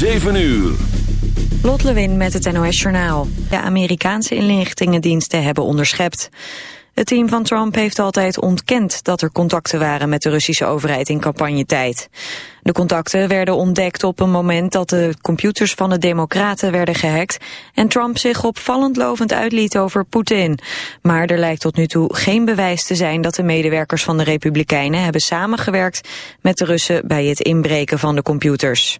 7 uur. Lot Lewin met het NOS Journaal. De Amerikaanse inlichtingendiensten hebben onderschept. Het team van Trump heeft altijd ontkend dat er contacten waren met de Russische overheid in campagnetijd. De contacten werden ontdekt op een moment dat de computers van de democraten werden gehackt en Trump zich opvallend lovend uitliet over Poetin. Maar er lijkt tot nu toe geen bewijs te zijn dat de medewerkers van de Republikeinen hebben samengewerkt met de Russen bij het inbreken van de computers.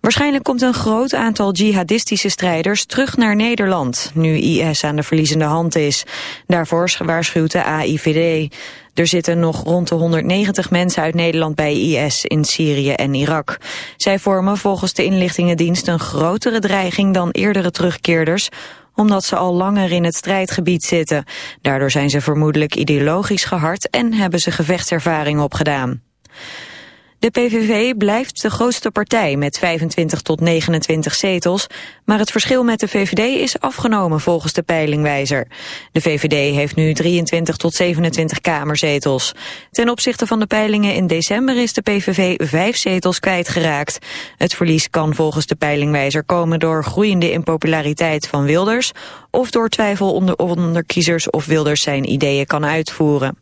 Waarschijnlijk komt een groot aantal jihadistische strijders terug naar Nederland, nu IS aan de verliezende hand is. Daarvoor waarschuwt de AIVD. Er zitten nog rond de 190 mensen uit Nederland bij IS in Syrië en Irak. Zij vormen volgens de inlichtingendienst een grotere dreiging dan eerdere terugkeerders, omdat ze al langer in het strijdgebied zitten. Daardoor zijn ze vermoedelijk ideologisch gehard en hebben ze gevechtservaring opgedaan. De PVV blijft de grootste partij met 25 tot 29 zetels, maar het verschil met de VVD is afgenomen volgens de peilingwijzer. De VVD heeft nu 23 tot 27 kamerzetels. Ten opzichte van de peilingen in december is de PVV vijf zetels kwijtgeraakt. Het verlies kan volgens de peilingwijzer komen door groeiende impopulariteit van Wilders of door twijfel onder, onder kiezers of Wilders zijn ideeën kan uitvoeren.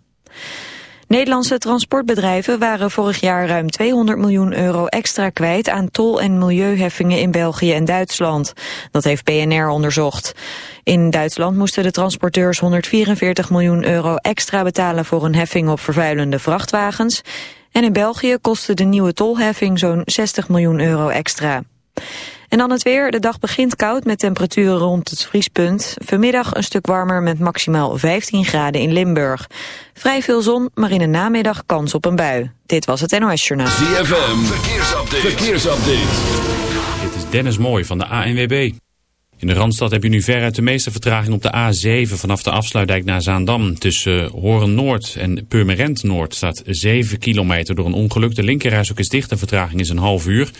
Nederlandse transportbedrijven waren vorig jaar ruim 200 miljoen euro extra kwijt aan tol- en milieuheffingen in België en Duitsland. Dat heeft BNR onderzocht. In Duitsland moesten de transporteurs 144 miljoen euro extra betalen voor een heffing op vervuilende vrachtwagens. En in België kostte de nieuwe tolheffing zo'n 60 miljoen euro extra. En dan het weer. De dag begint koud met temperaturen rond het vriespunt. Vanmiddag een stuk warmer met maximaal 15 graden in Limburg. Vrij veel zon, maar in de namiddag kans op een bui. Dit was het NOS Journaal. ZFM, verkeersupdate. verkeersupdate. Dit is Dennis Mooi van de ANWB. In de Randstad heb je nu veruit de meeste vertraging op de A7 vanaf de afsluitdijk naar Zaandam. Tussen Horen Noord en Purmerend Noord staat 7 kilometer door een ongeluk. De linkerreis ook is dicht, de vertraging is een half uur.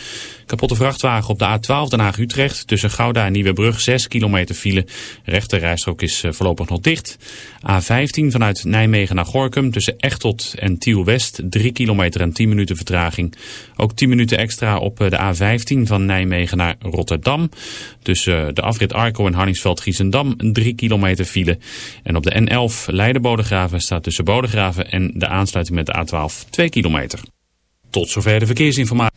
Kapotte vrachtwagen op de A12 Den Haag-Utrecht. Tussen Gouda en Nieuwebrug 6 kilometer file. Rechterrijstrook is eh, voorlopig nog dicht. A15 vanuit Nijmegen naar Gorkum. Tussen Echtelt en Tiel-West 3 kilometer en 10 minuten vertraging. Ook 10 minuten extra op eh, de A15 van Nijmegen naar Rotterdam. Tussen eh, de afrit Arco en Harningsveld-Giessendam 3 kilometer file. En op de N11 Leiden-Bodegraven staat tussen Bodegraven en de aansluiting met de A12 2 kilometer. Tot zover de verkeersinformatie.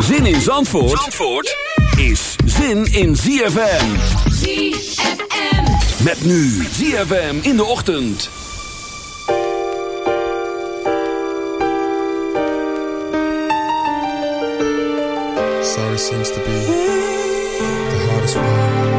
Zin in Zandvoort, Zandvoort is zin in ZFM. ZFM. Met nu ZFM in de ochtend. Sorry seems to be the hardest word.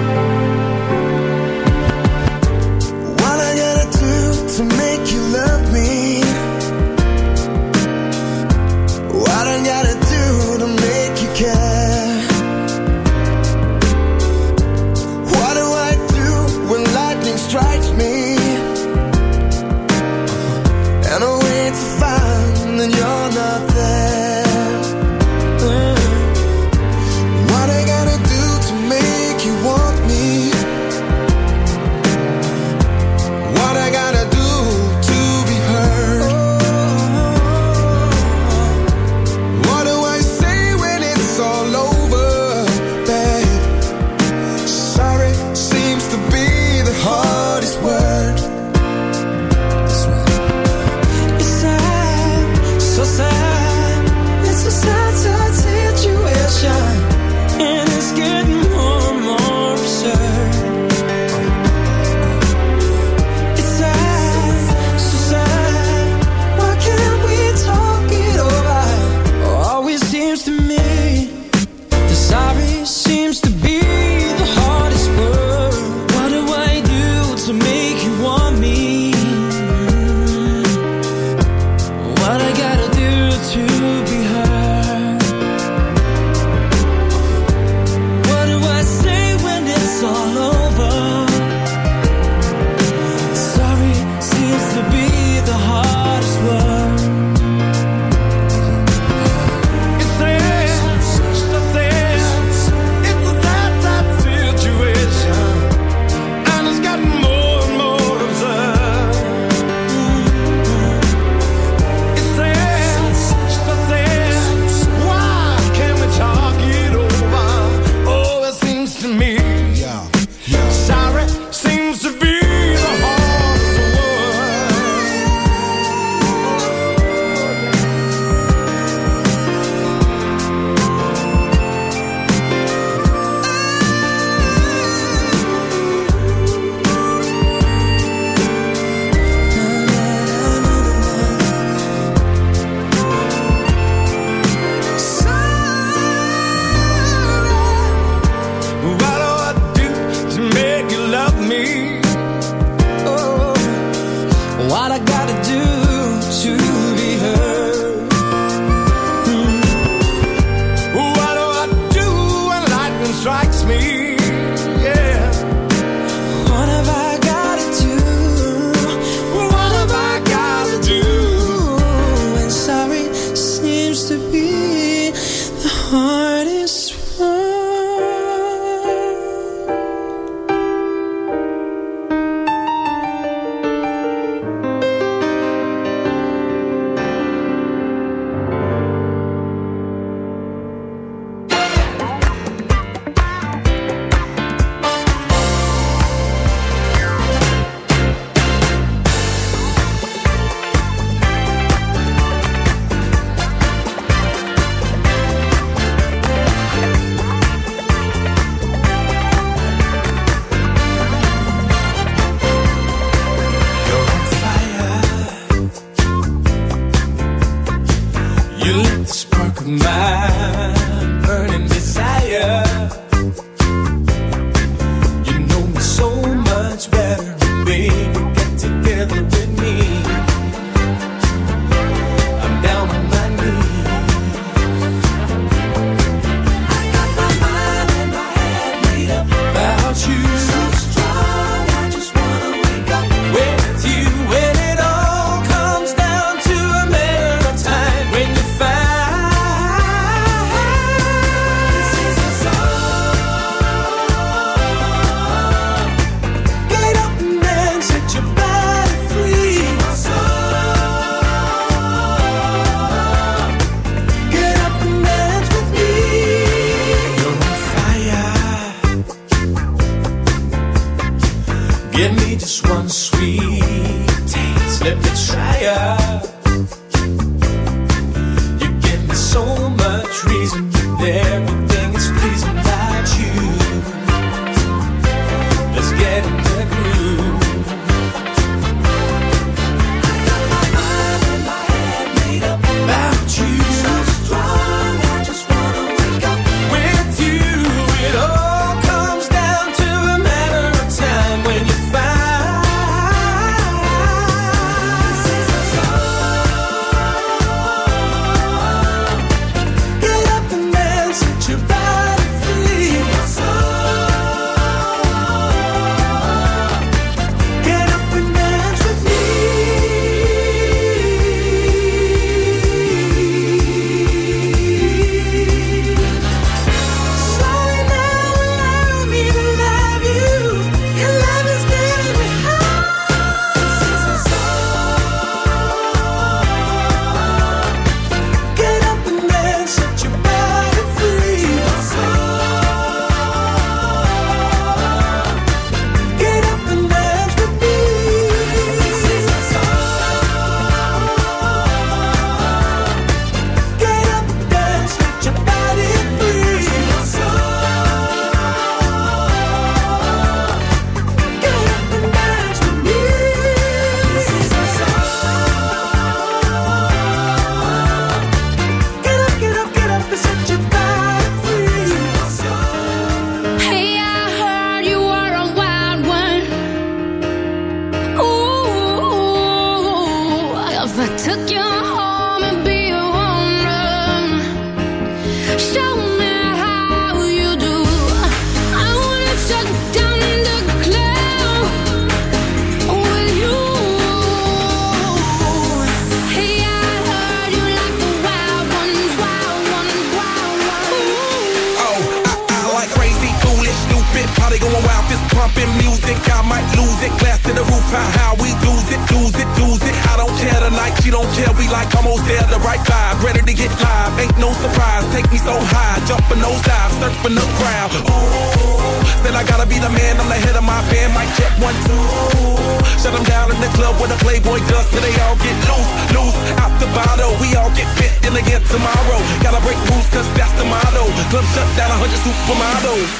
get fit then again tomorrow. Gotta break rules, cause that's the motto. Club shut down, a 100 supermodels.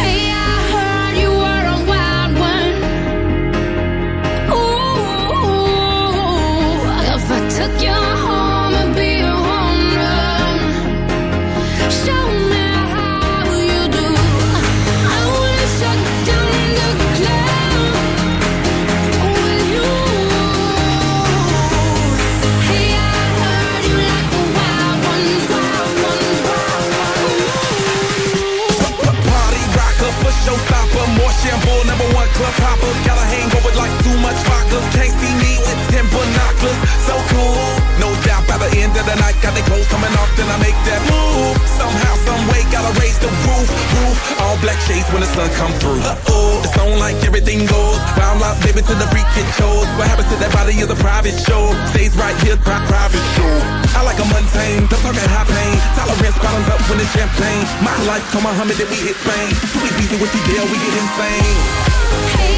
Hey, I heard you were a wild one. Ooh, if I took you home and be a home run, show me. a proper the night, got the clothes coming off, then I make that move. Somehow, some way, gotta raise the roof, roof. All black shades when the sun come through. Uh oh, it's on like everything goes. Bound out, baby, to the freak it shows. What happens to that body is a private show. Stays right here, pri private show. I like a mundane, don't talk at high pain. Tolerance bottoms up when it's champagne. My life, come on, Muhammad, then we hit Spain. We easy with you, deal, we get insane. Hey.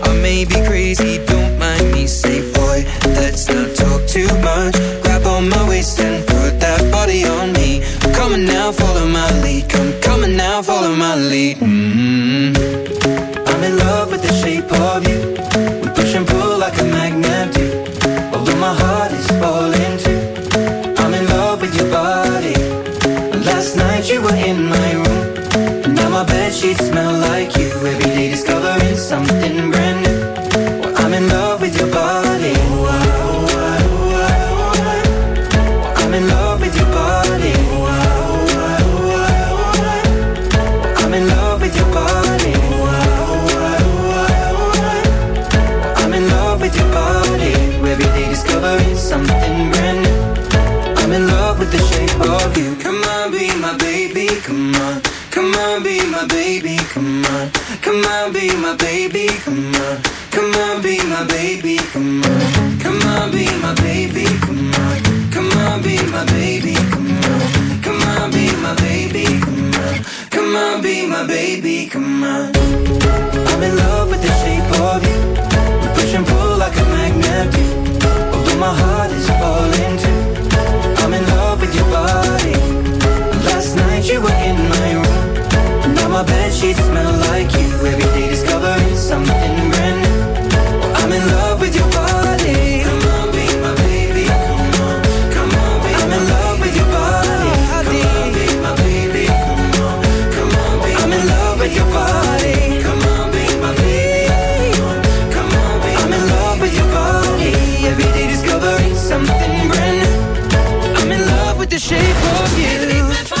Of you.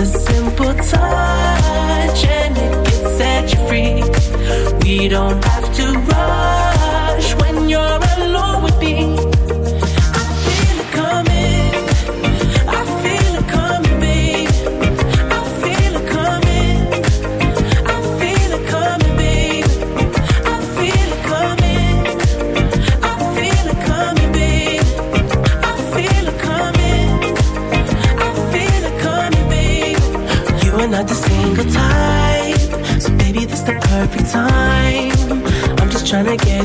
a simple touch and it you free. We don't have to rush when you're alone.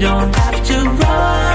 don't have to run.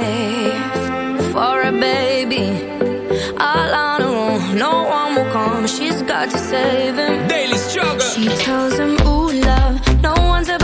life for a baby. All on her own, no one will come. She's got to save him. Daily struggle. She tells him, Ooh, love, no one's ever.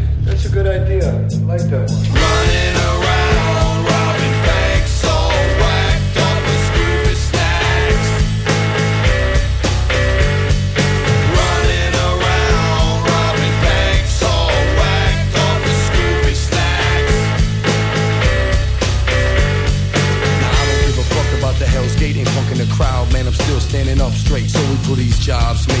a good idea. I like that one. Running around, robbing banks, all whacked up with stupid stacks. Running around, robbing banks, all whacked up with stupid stacks. Now I don't give a fuck about the Hell's Gate, ain't punking the crowd, man. I'm still standing up straight. So we do these jobs, make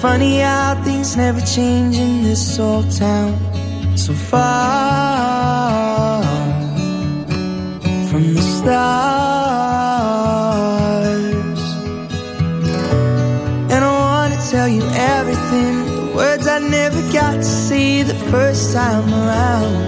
Funny how things never change in this old town. So far from the stars. And I wanna tell you everything. The words I never got to see the first time around.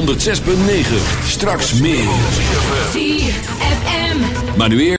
106.9. Straks meer. ZFM. Maar nu eerst.